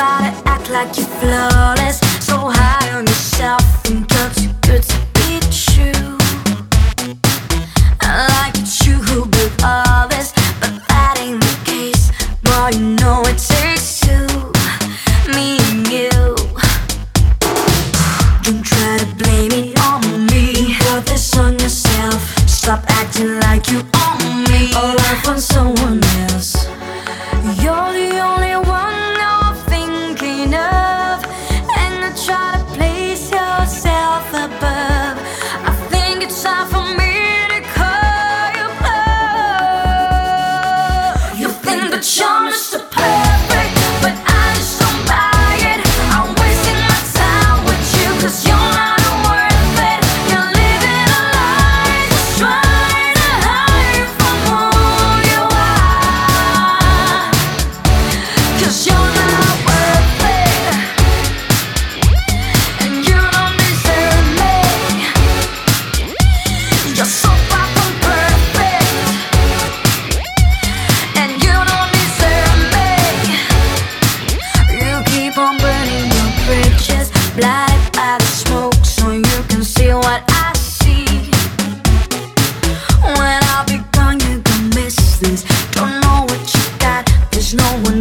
act like you're flawless. So high on yourself and girl, too good to be true. I like but that ain't the case. Boy, you know it takes two, me and you. Don't try to blame.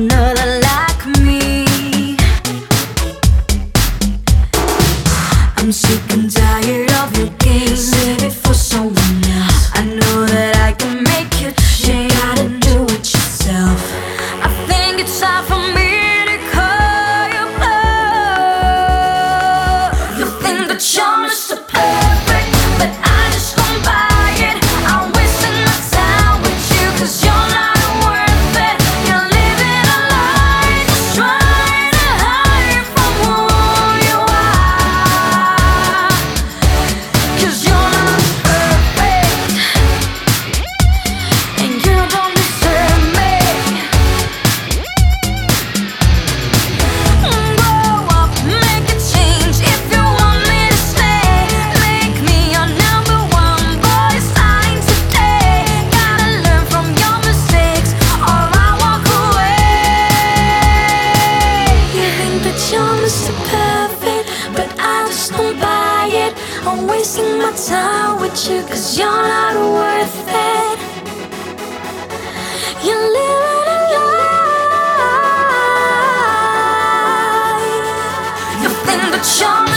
another like me. I'm sick and tired of your games. used perfect, but I just don't buy it. I'm wasting my time with you, cause you're not worth it. You're living a lie. Nothing the your